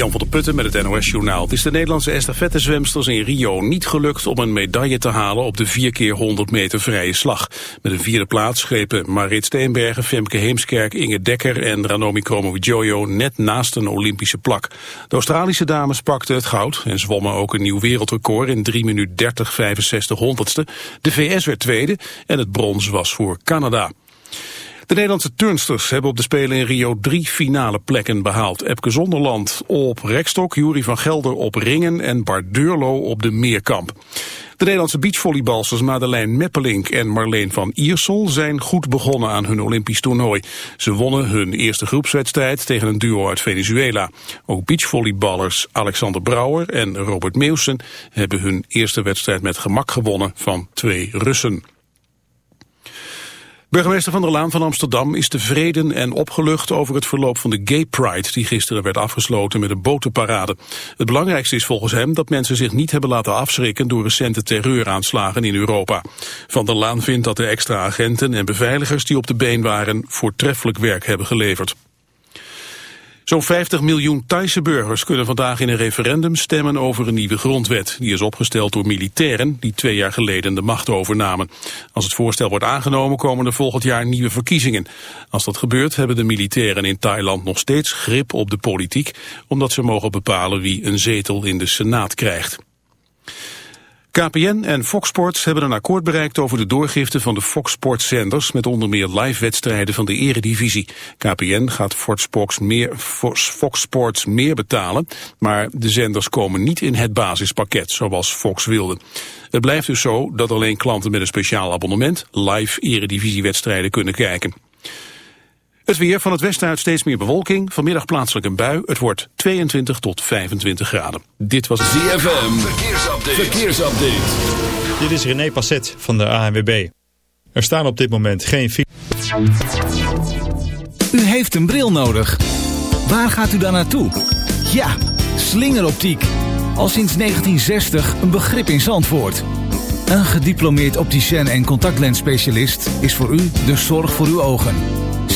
Jan van der Putten met het NOS-journaal. Het is de Nederlandse estafettezwemsters in Rio niet gelukt om een medaille te halen op de 4 keer 100 meter vrije slag. Met een vierde plaats schepen Marit Steenbergen, Femke Heemskerk, Inge Dekker en Ranomi Kromowidjojo net naast een Olympische plak. De Australische dames pakten het goud en zwommen ook een nieuw wereldrecord in 3 minuten 30 65 honderdste. De VS werd tweede en het brons was voor Canada. De Nederlandse turnsters hebben op de Spelen in Rio drie finale plekken behaald. Epke Zonderland op rekstok, Jury van Gelder op ringen en Bart Deurlo op de meerkamp. De Nederlandse beachvolleybalsters Madeleine Meppelink en Marleen van Iersel zijn goed begonnen aan hun Olympisch toernooi. Ze wonnen hun eerste groepswedstrijd tegen een duo uit Venezuela. Ook beachvolleyballers Alexander Brouwer en Robert Meeuwsen hebben hun eerste wedstrijd met gemak gewonnen van twee Russen. Burgemeester Van der Laan van Amsterdam is tevreden en opgelucht over het verloop van de Gay Pride die gisteren werd afgesloten met een botenparade. Het belangrijkste is volgens hem dat mensen zich niet hebben laten afschrikken door recente terreuraanslagen in Europa. Van der Laan vindt dat de extra agenten en beveiligers die op de been waren voortreffelijk werk hebben geleverd. Zo'n 50 miljoen Thaise burgers kunnen vandaag in een referendum stemmen over een nieuwe grondwet. Die is opgesteld door militairen die twee jaar geleden de macht overnamen. Als het voorstel wordt aangenomen komen er volgend jaar nieuwe verkiezingen. Als dat gebeurt hebben de militairen in Thailand nog steeds grip op de politiek, omdat ze mogen bepalen wie een zetel in de Senaat krijgt. KPN en Fox Sports hebben een akkoord bereikt over de doorgifte van de Fox Sports zenders met onder meer live-wedstrijden van de eredivisie. KPN gaat Fox, Fox, meer, Fox Sports meer betalen, maar de zenders komen niet in het basispakket zoals Fox wilde. Het blijft dus zo dat alleen klanten met een speciaal abonnement live eredivisiewedstrijden kunnen kijken. Het weer van het westen uit steeds meer bewolking. Vanmiddag plaatselijk een bui. Het wordt 22 tot 25 graden. Dit was ZFM. Verkeersupdate. Verkeersupdate. Dit is René Passet van de ANWB. Er staan op dit moment geen... U heeft een bril nodig. Waar gaat u dan naartoe? Ja, slingeroptiek. Al sinds 1960 een begrip in Zandvoort. Een gediplomeerd opticien en contactlensspecialist is voor u de zorg voor uw ogen.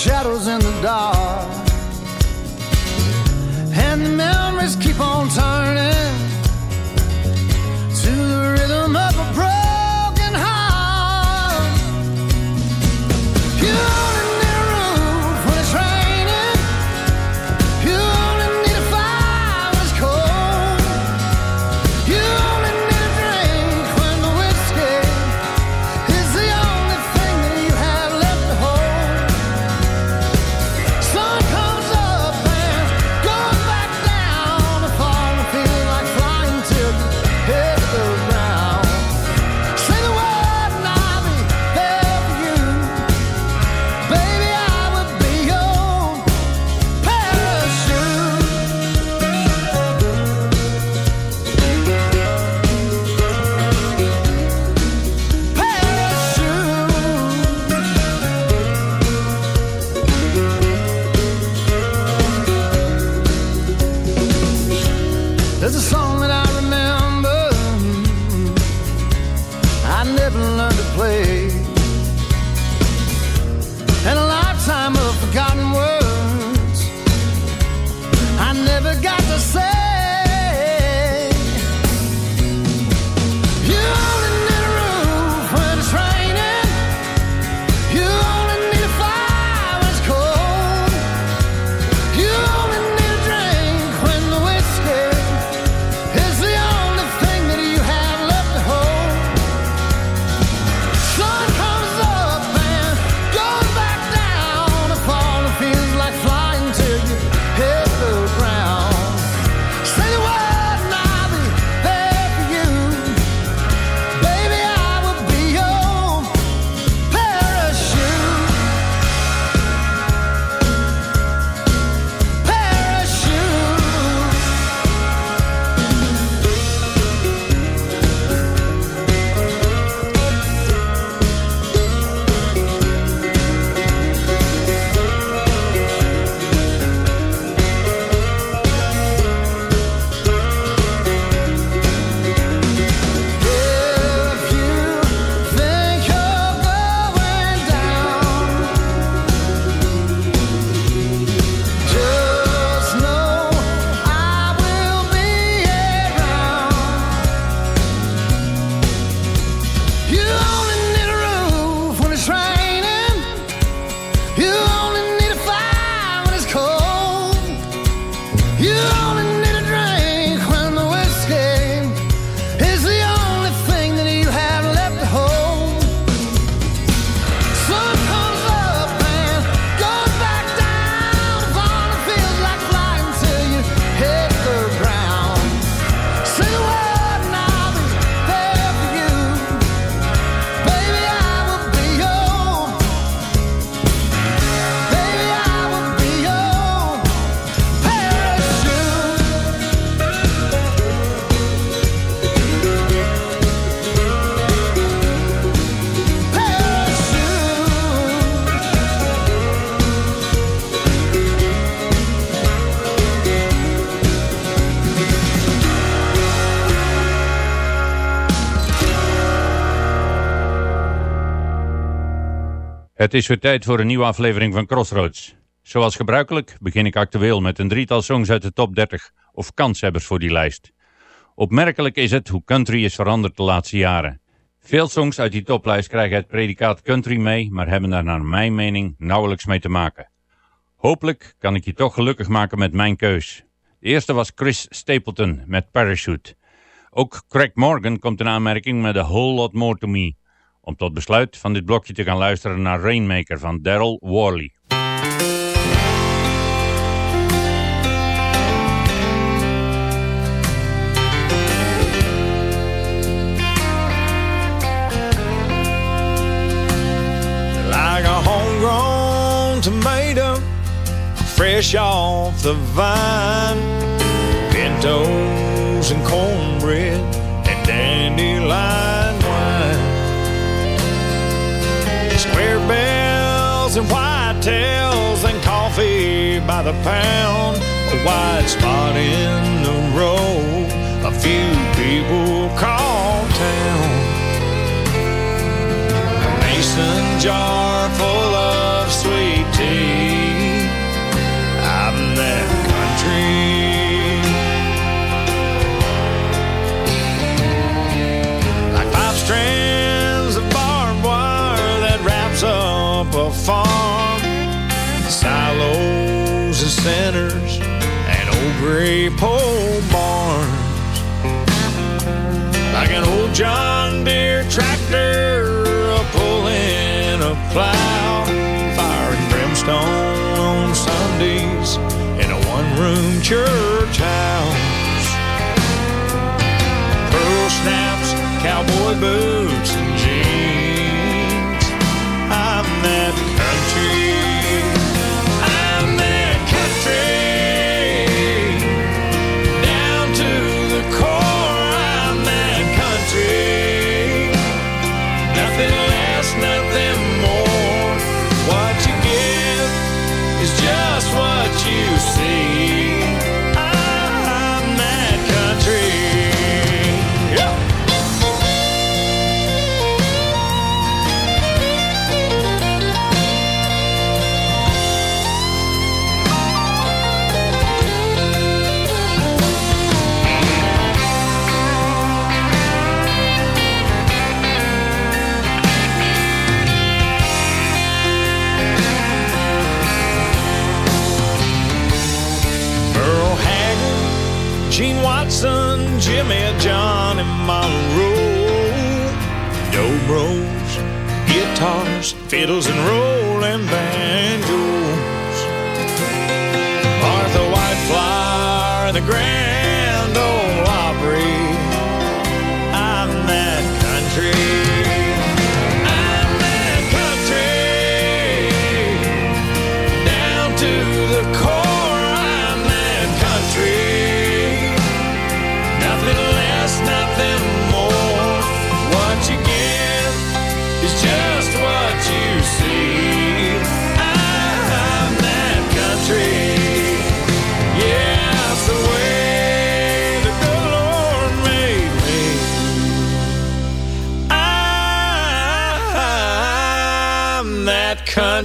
Shadows in the dark. And the memories keep on turning There's a song Het is weer tijd voor een nieuwe aflevering van Crossroads. Zoals gebruikelijk begin ik actueel met een drietal songs uit de top 30 of kanshebbers voor die lijst. Opmerkelijk is het hoe country is veranderd de laatste jaren. Veel songs uit die toplijst krijgen het predicaat country mee, maar hebben daar naar mijn mening nauwelijks mee te maken. Hopelijk kan ik je toch gelukkig maken met mijn keus. De eerste was Chris Stapleton met Parachute. Ook Craig Morgan komt in aanmerking met A Whole Lot More To Me. Om tot besluit van dit blokje te gaan luisteren naar Rainmaker van Daryl Worley. like a homegrown tomato, fresh off the vine. Pintos and cornbread and dandelion Square bells and whitetails and coffee by the pound. A white spot in the road, centers and old gray pole barns like an old John Deere tractor pulling a plow, fire brimstone on Sundays in a one-room church house. Pearl snaps, cowboy boots Jimmy John, and Monroe. Dobros, guitars, fiddles, and rolling banjos. Martha Whiteflower and the Grand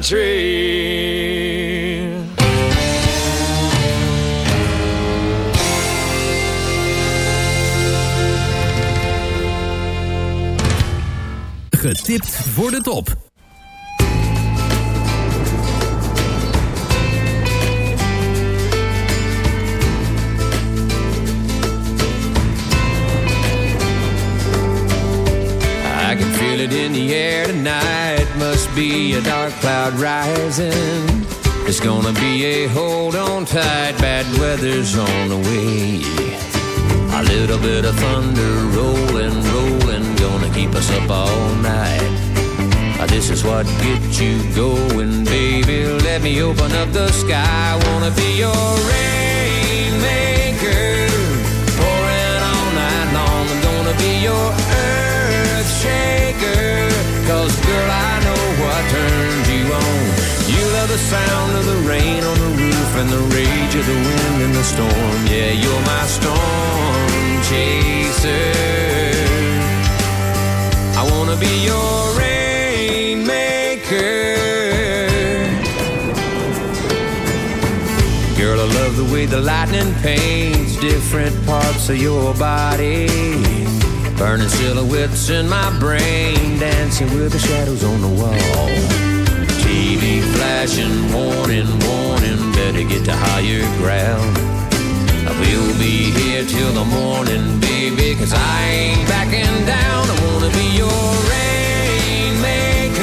country. Getipt voor de top. Be a dark cloud rising. It's gonna be a hold on tight. Bad weather's on the way. A little bit of thunder rolling, rolling. Gonna keep us up all night. This is what gets you going, baby. Let me open up the sky. Wanna be your rainmaker. Pouring all night long. I'm gonna be your earth shaker. Cause girl, I the sound of the rain on the roof and the rage of the wind and the storm. Yeah, you're my storm chaser. I wanna be your rainmaker. Girl, I love the way the lightning paints different parts of your body. Burning silhouettes in my brain, dancing with the shadows on the wall. TV flashing, warning, warning, better get to higher ground. We'll be here till the morning, baby, cause I ain't backing down. I wanna be your rainmaker,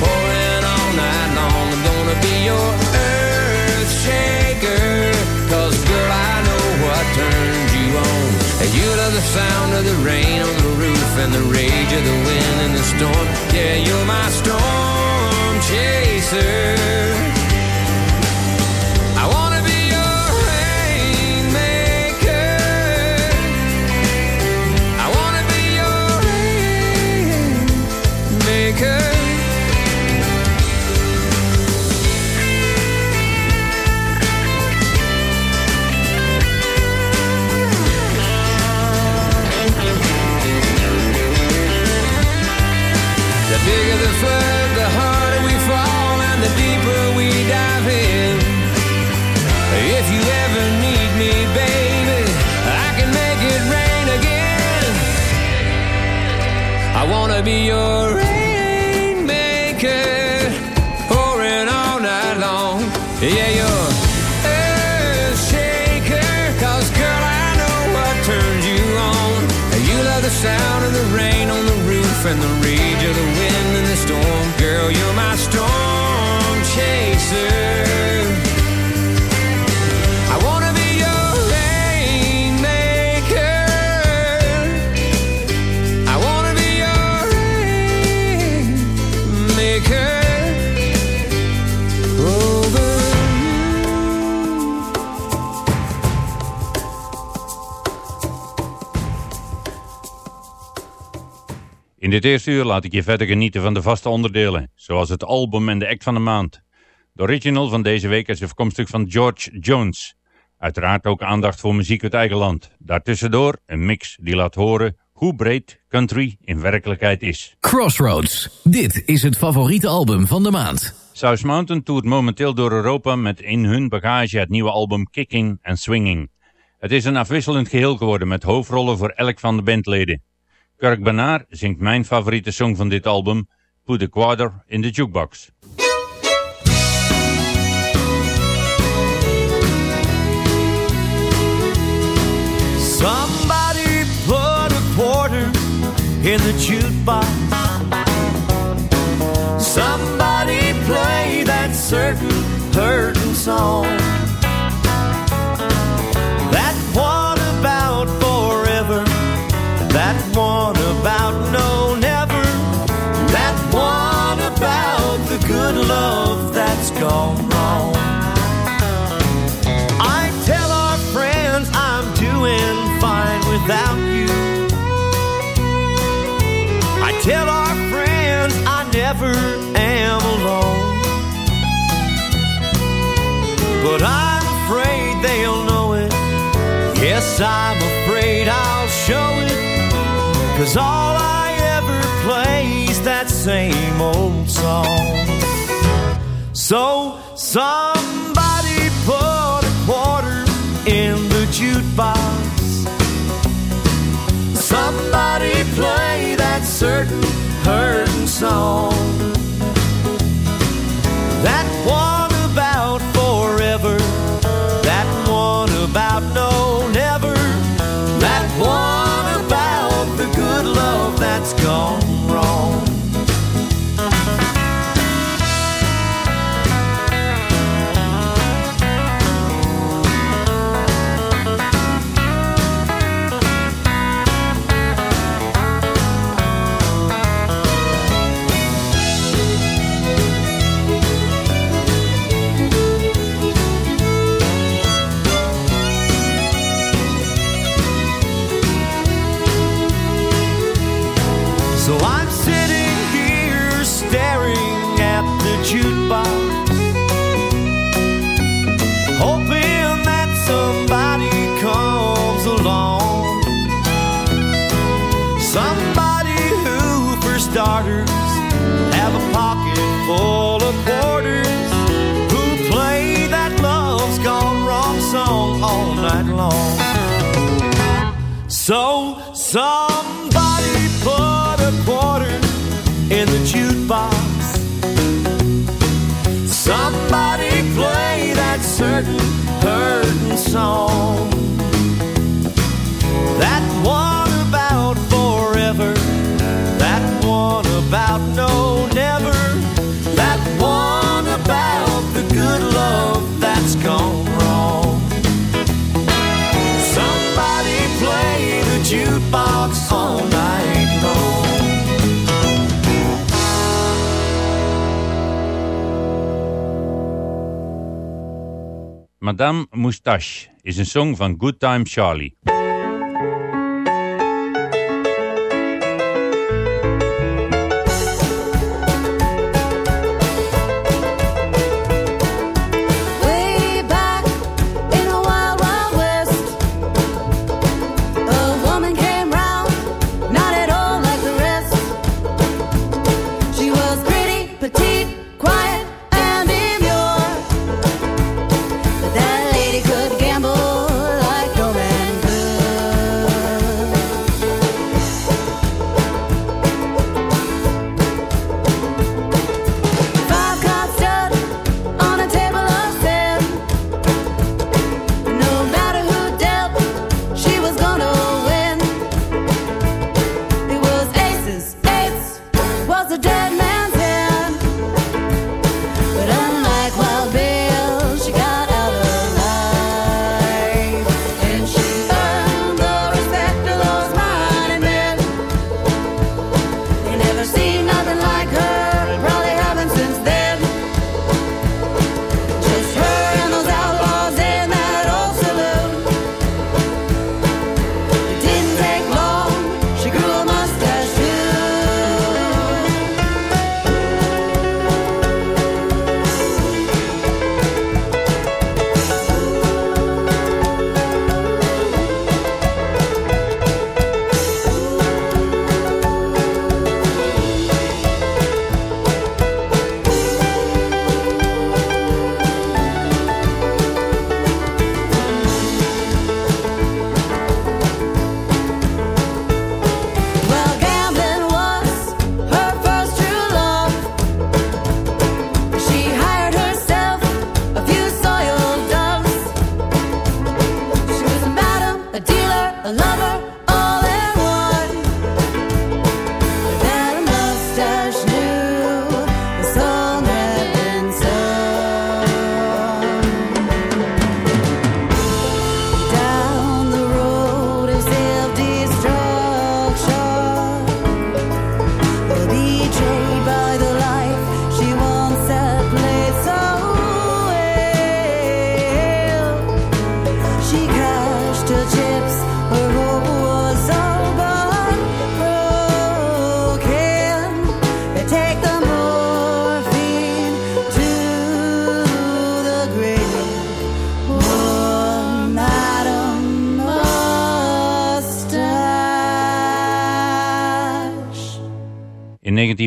pouring all night long. I'm gonna be your earth shaker, cause girl, I know what turns you on. And you love the sound of the rain on the roof and the rage of the wind and the storm. Yeah, you're my storm chaser. Be your rainmaker, pouring all night long. Yeah, you're earth shaker, cause girl, I know what turns you on. You love the sound of the rain on the roof and the rage of the wind and the storm. Girl, you're my dit eerste uur laat ik je verder genieten van de vaste onderdelen, zoals het album en de act van de maand. De original van deze week is afkomstig van George Jones. Uiteraard ook aandacht voor muziek uit eigen land. Daartussendoor een mix die laat horen hoe breed country in werkelijkheid is. Crossroads. Dit is het favoriete album van de maand. South Mountain toert momenteel door Europa met in hun bagage het nieuwe album Kicking and Swinging. Het is een afwisselend geheel geworden met hoofdrollen voor elk van de bandleden. Kirk Banaar zingt mijn favoriete song van dit album, Put a Quarter in the Jukebox. Somebody put a quarter in the jukebox. Somebody play that certain hurting song. I'm afraid I'll show it. Cause all I ever play is that same old song. So somebody put a quarter in the jukebox. Somebody play that certain hurting song. That one Madame Moustache is een song van Good Time Charlie.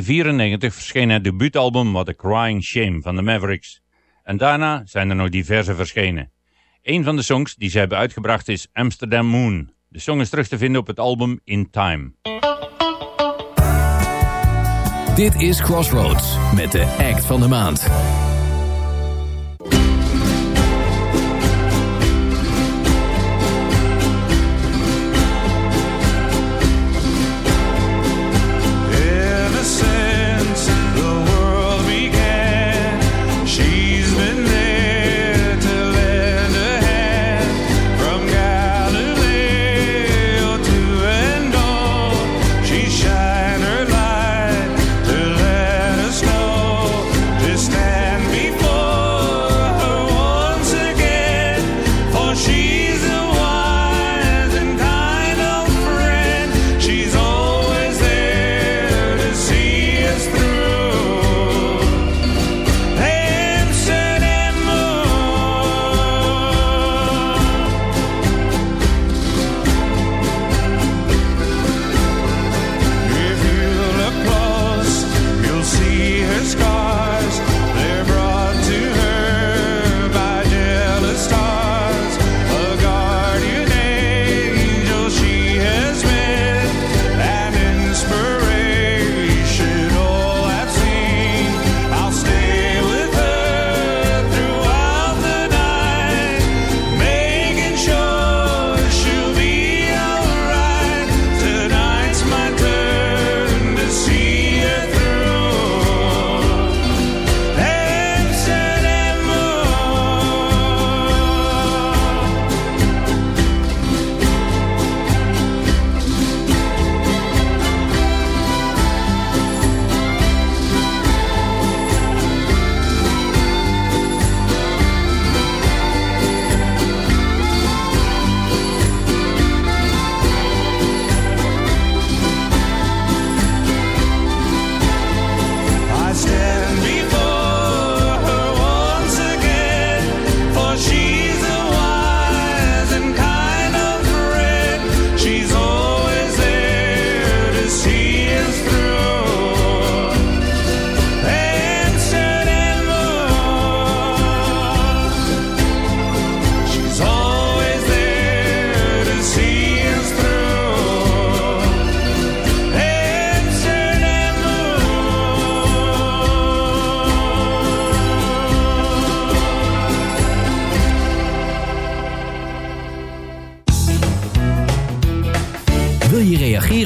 1994 verscheen het debuutalbum What a Crying Shame van de Mavericks. En daarna zijn er nog diverse verschenen. Een van de songs die ze hebben uitgebracht is Amsterdam Moon. De song is terug te vinden op het album In Time. Dit is Crossroads met de act van de maand.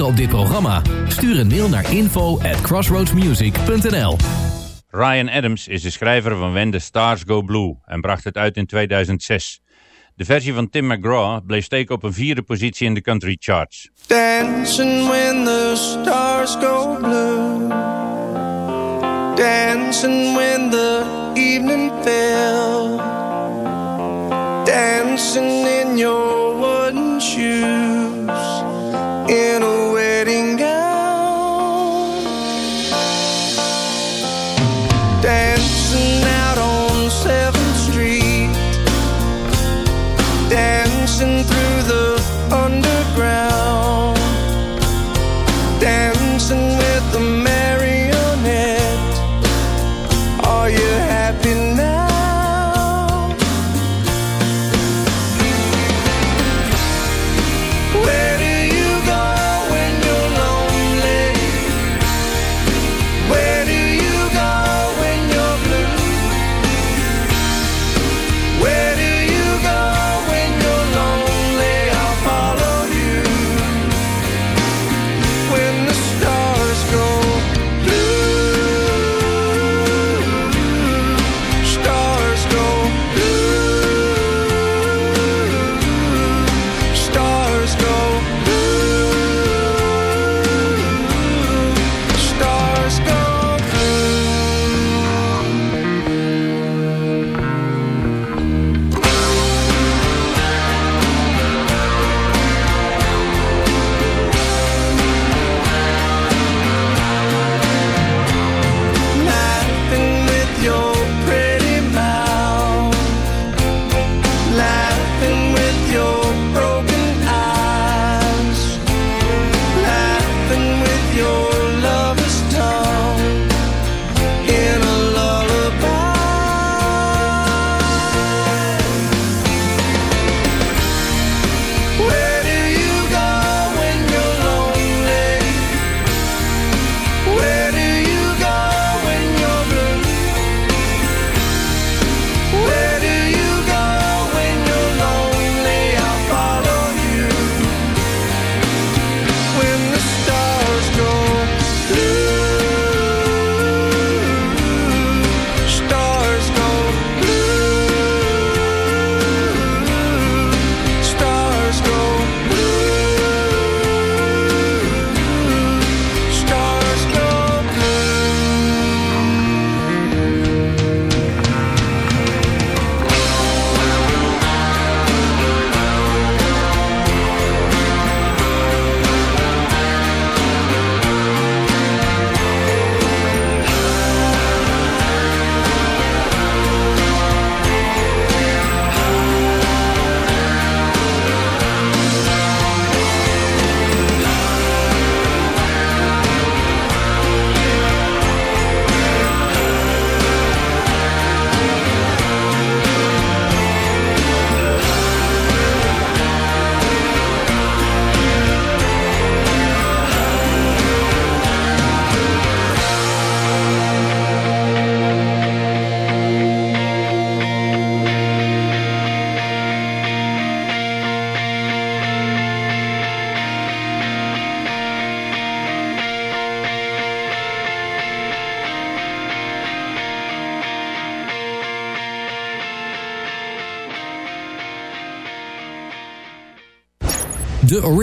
Op dit programma? Stuur een mail naar info at crossroadsmusic.nl Ryan Adams is de schrijver van When the Stars Go Blue en bracht het uit in 2006. De versie van Tim McGraw bleef steken op een vierde positie in de country charts. Dancing when the stars go blue. Dancing when the evening fell. Dancing in your wooden shoes.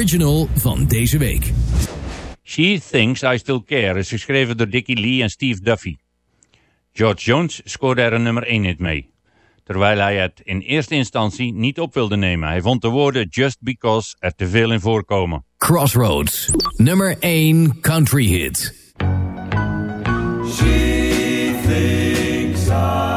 Original van deze week. She Thinks I Still Care is geschreven door Dickie Lee en Steve Duffy. George Jones scoorde er een nummer 1 hit mee. Terwijl hij het in eerste instantie niet op wilde nemen. Hij vond de woorden just because er te veel in voorkomen. Crossroads, nummer 1 country hit. She thinks I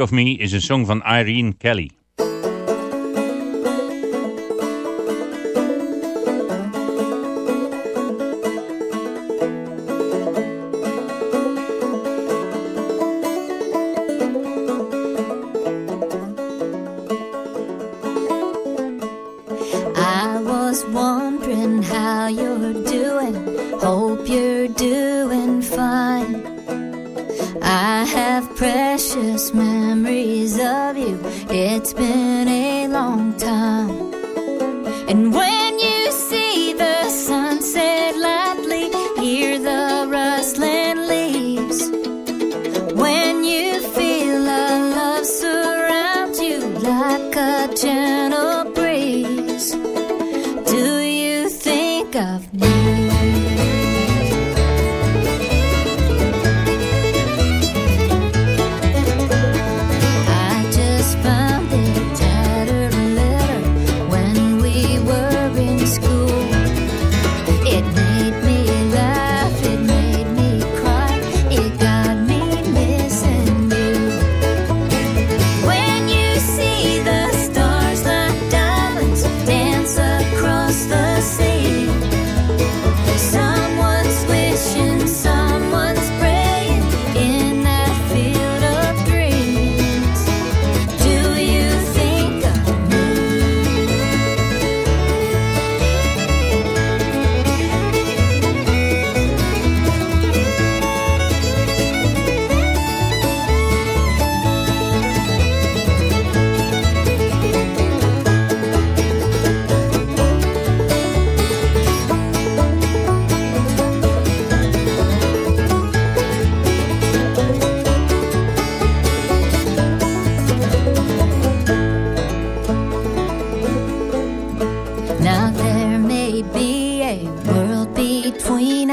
Of Me is een song van Irene Kelly.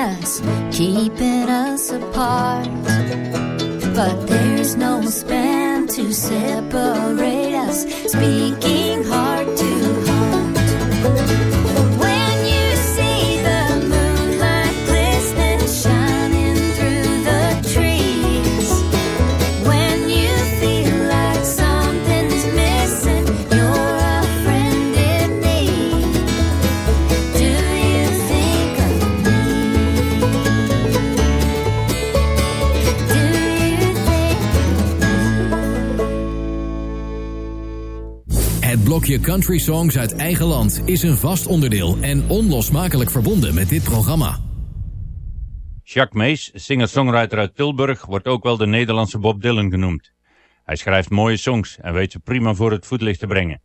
us, keeping us apart. But there's no span to separate us. Speaking country songs uit eigen land is een vast onderdeel en onlosmakelijk verbonden met dit programma. Jacques Mees, singer-songwriter uit Tilburg, wordt ook wel de Nederlandse Bob Dylan genoemd. Hij schrijft mooie songs en weet ze prima voor het voetlicht te brengen.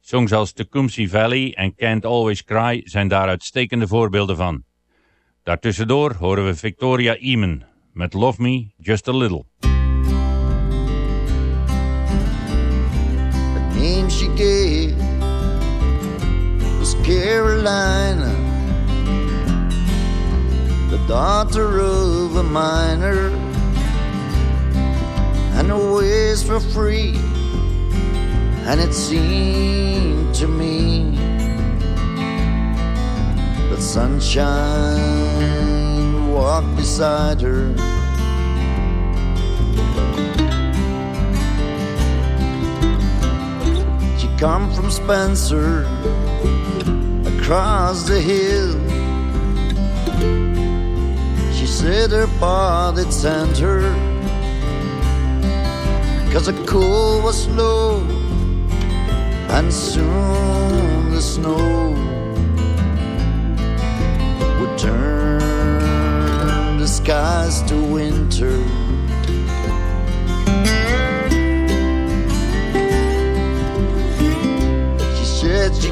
Songs als Tecumseh Valley en Can't Always Cry zijn daar uitstekende voorbeelden van. Daartussendoor horen we Victoria Eamon met Love Me Just A Little. Gave was Carolina, the daughter of a miner, and her ways were free. And it seemed to me that sunshine walked beside her. Come from Spencer across the hill. She said her had sent her Cause the cold was low and soon the snow would turn the skies to winter.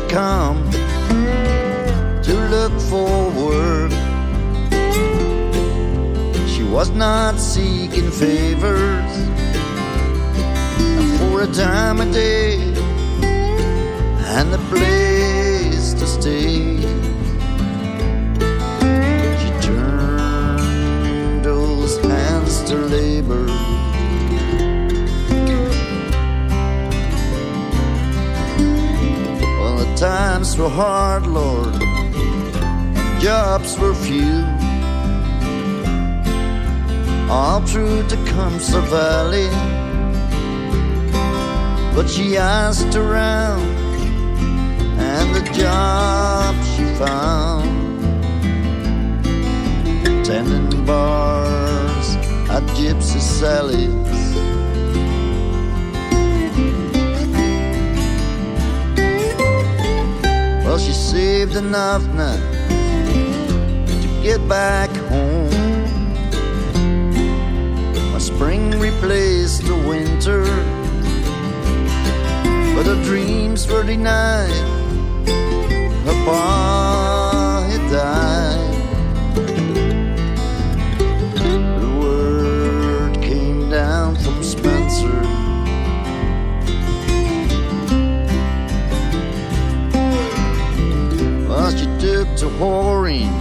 Come to look for work. She was not seeking favors for a time a day and a place to stay. Times were hard, Lord, jobs were few. All through Tecumseh Valley, but she asked around and the job she found tending bars at Gypsy Sally's. She saved enough now to get back home. A spring replaced the winter, but her dreams were denied her to whoring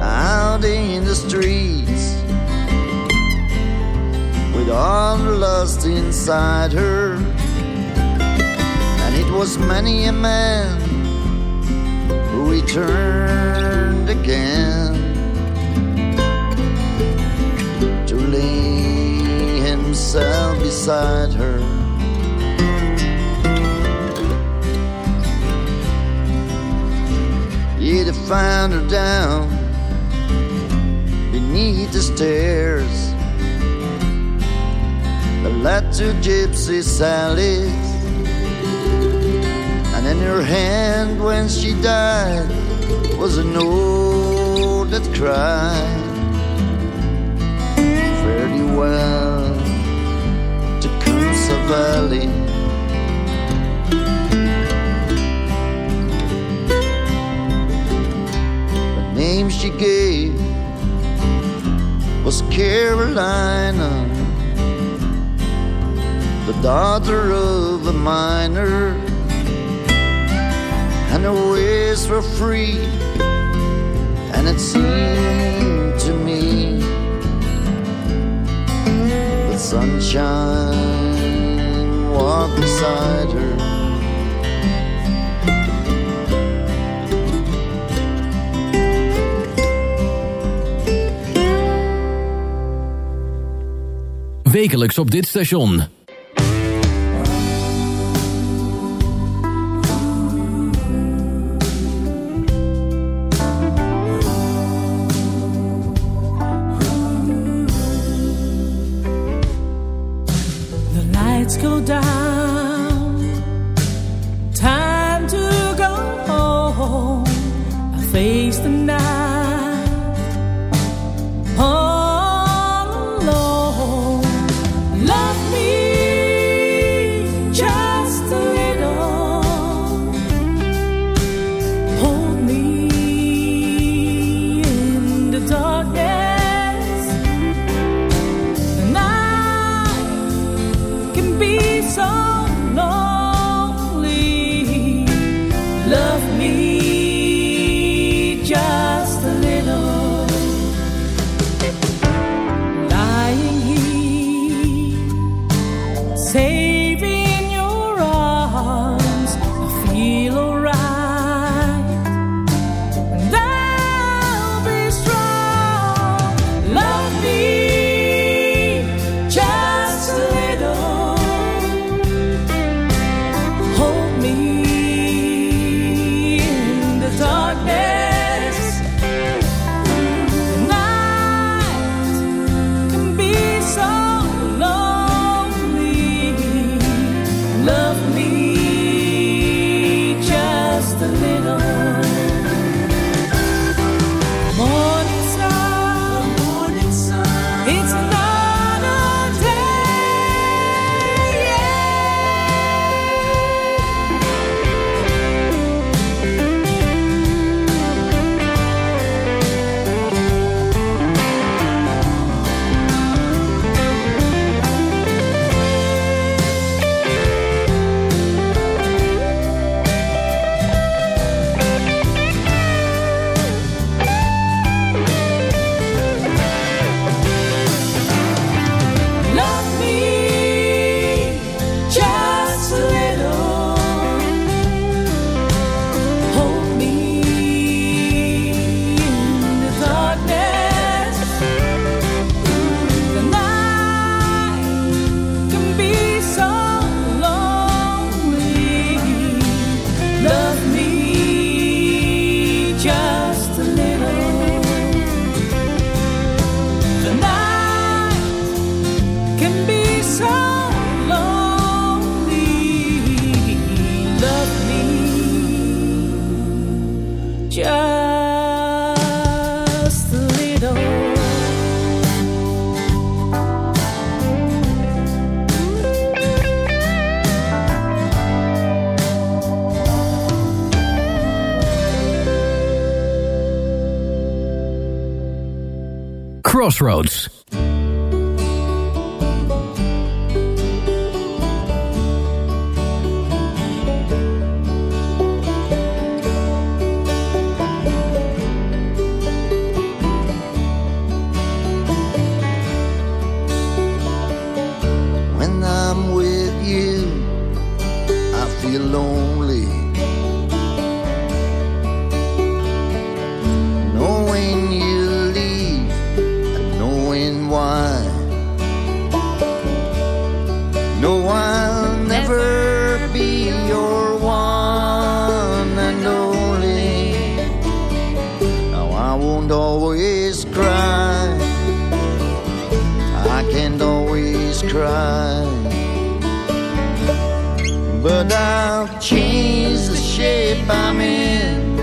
out in the streets with all the lust inside her. And it was many a man who returned again to lay himself beside her. He'd have found her down beneath the stairs led to Gypsy Sally's. And in her hand when she died was a note that cried, thee well to Kunsa Valley. Name she gave was Carolina, the daughter of a miner and her ways were free. And it seemed to me that sunshine walked beside her. Wekelijks op dit station. Go down. Crossroads. Always cry. I can't always cry. But I'll change the shape I'm in.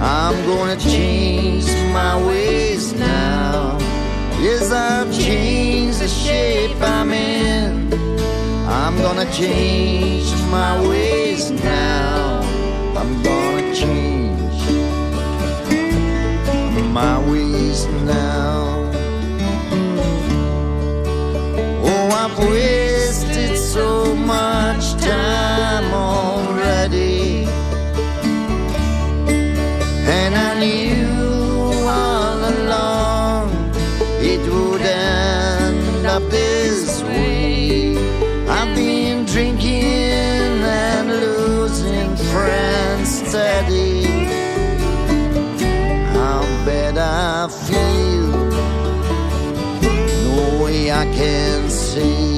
I'm gonna change my ways now. Yes, I've changed the shape I'm in. I'm gonna change my ways now. now. Oh, I wish. See.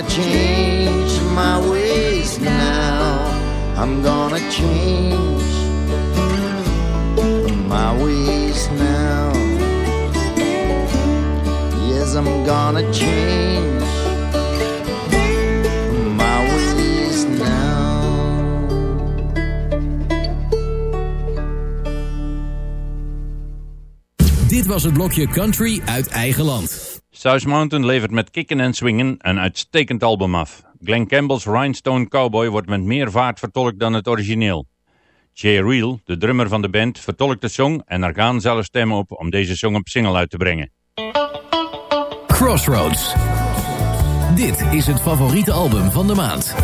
Gonna change my ways now. I'm gonna change my ways now. Yes, I'm gonna change my ways now. Dit was het blokje Country uit eigen land. South Mountain levert met kikken en swingen een uitstekend album af. Glenn Campbell's Rhinestone Cowboy wordt met meer vaart vertolkt dan het origineel. Jay Reel, de drummer van de band, vertolkt de song en er gaan zelfs stemmen op om deze song op single uit te brengen. Crossroads. Dit is het favoriete album van de maand.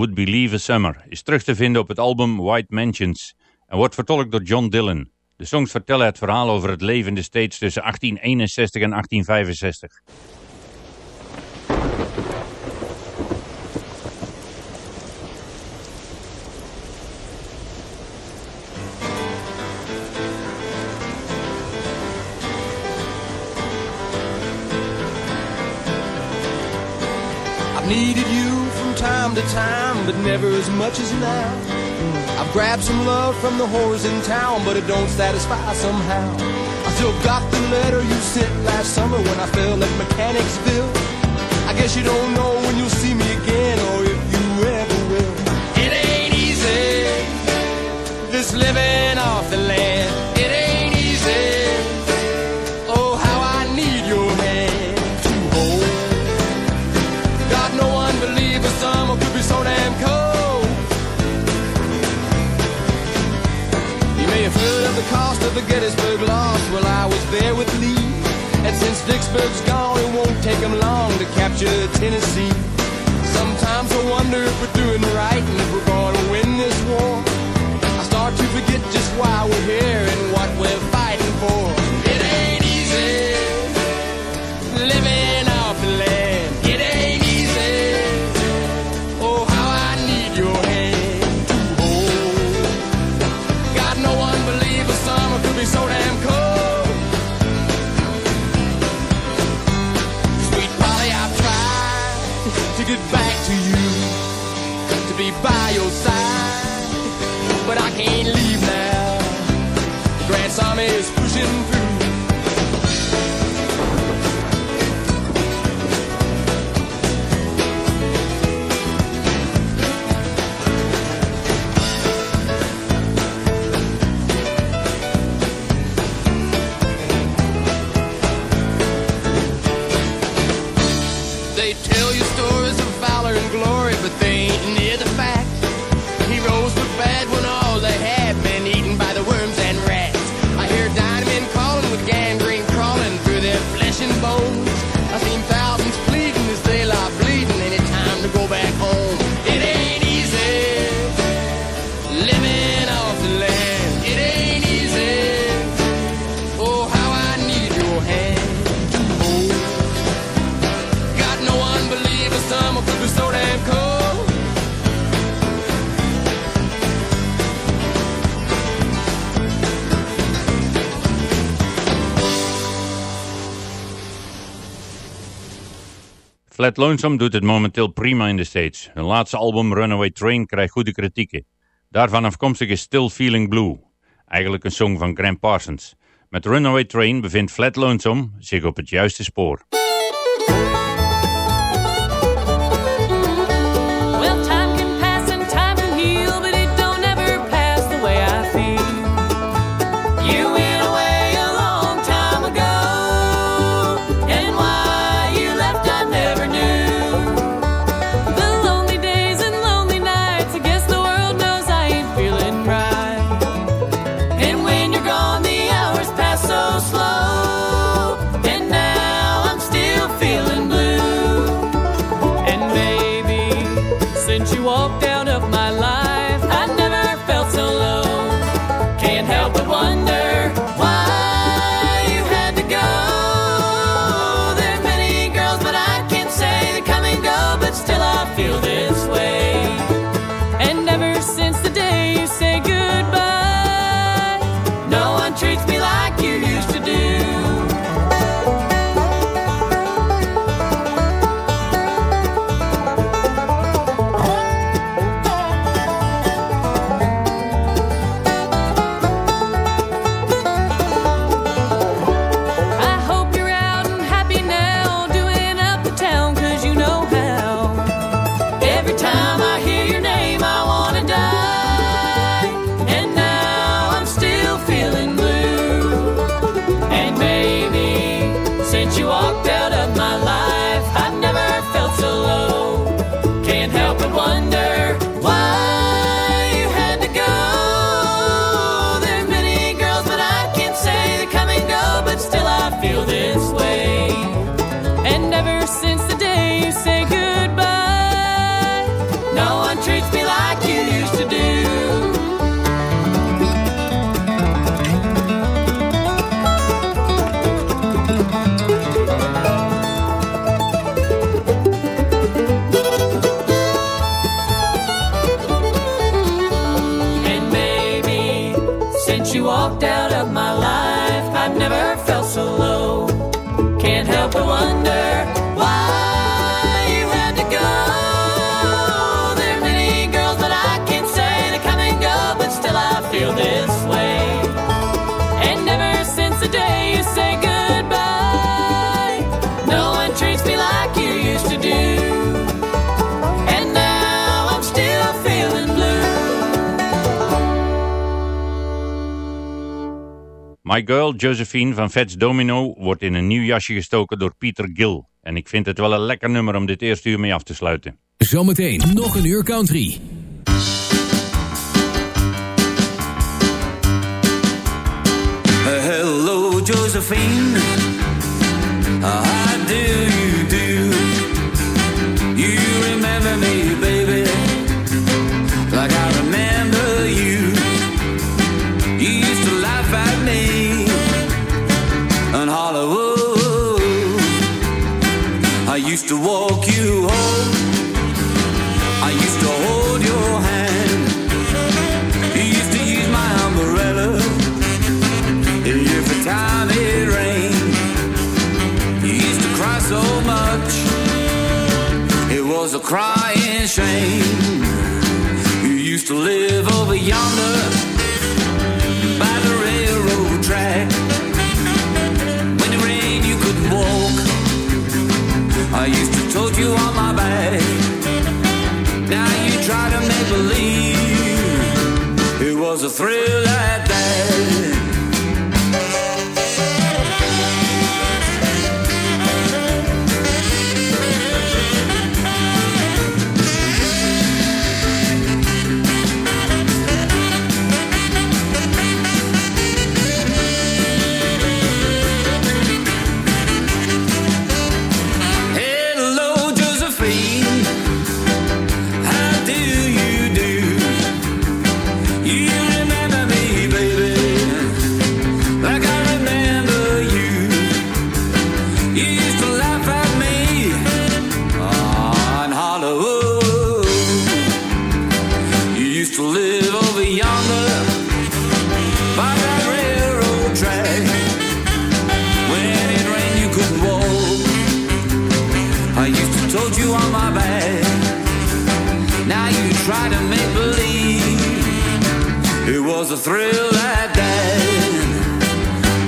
Would Believe a Summer is terug te vinden op het album White Mansions en wordt vertolkt door John Dillon. De songs vertellen het verhaal over het leven in de States tussen 1861 en 1865. I've needed you time to time, but never as much as now. I've grabbed some love from the whores in town, but it don't satisfy somehow. I still got the letter you sent last summer when I fell at Mechanicsville. I guess you don't know when you'll see me again, or if you ever will. It ain't easy, this living off the land. The Gettysburg loss. Well, I was there with Lee. And since Vicksburg's gone, it won't take him long to capture Tennessee. Sometimes I wonder if we're doing right and if we're going to win this war. I start to forget just why we're here and what we're fighting for. It ain't easy living Flat Lonesome doet het momenteel prima in de States. Hun laatste album Runaway Train krijgt goede kritieken. Daarvan afkomstig is Still Feeling Blue, eigenlijk een song van Graham Parsons. Met Runaway Train bevindt Flat Lonesome zich op het juiste spoor. My Girl Josephine van Fats Domino wordt in een nieuw jasje gestoken door Peter Gill. En ik vind het wel een lekker nummer om dit eerste uur mee af te sluiten. Zometeen nog een uur country. Hello, Josephine. Crying shame. You used to live over yonder by the railroad track. When it rained, you couldn't walk. I used to tote you on my back. Now you try to make believe it was a thrill at that. Was a thrill at that.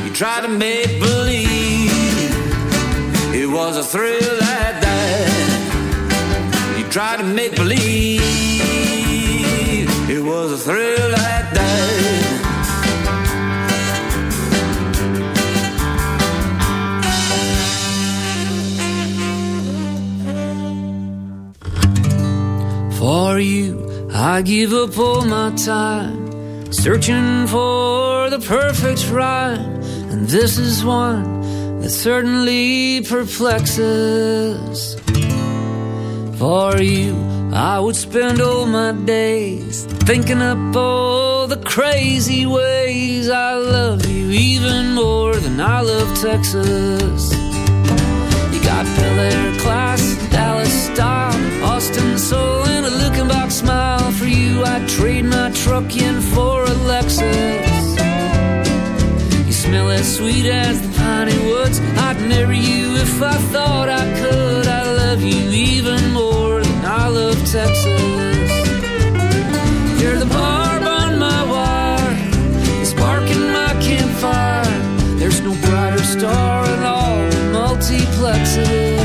You try to make believe it was a thrill at that. You try to make believe it was a thrill at that. For you, I give up all my time, searching for the perfect rhyme. And this is one that certainly perplexes. For you, I would spend all my days thinking up all the crazy ways I love you even more than I love Texas. You got Bel Air class, Style, Austin soul, and a looking box smile. For you, I'd trade my truck in for a Lexus. You smell as sweet as the piney woods. I'd marry you if I thought I could. I love you even more than I love Texas. You're the barb on my wire, the spark in my campfire. There's no brighter star in all multiplexes.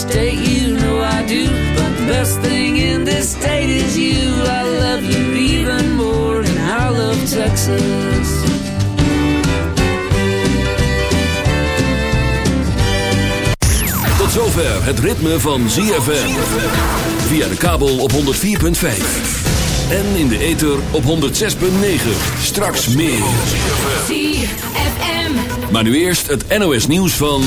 State, you know I do. But the best thing in this state is you. I love you even more than I love Texas. Tot zover het ritme van ZFM. Via de kabel op 104.5. En in de ether op 106.9. Straks meer. Maar nu eerst het NOS nieuws van...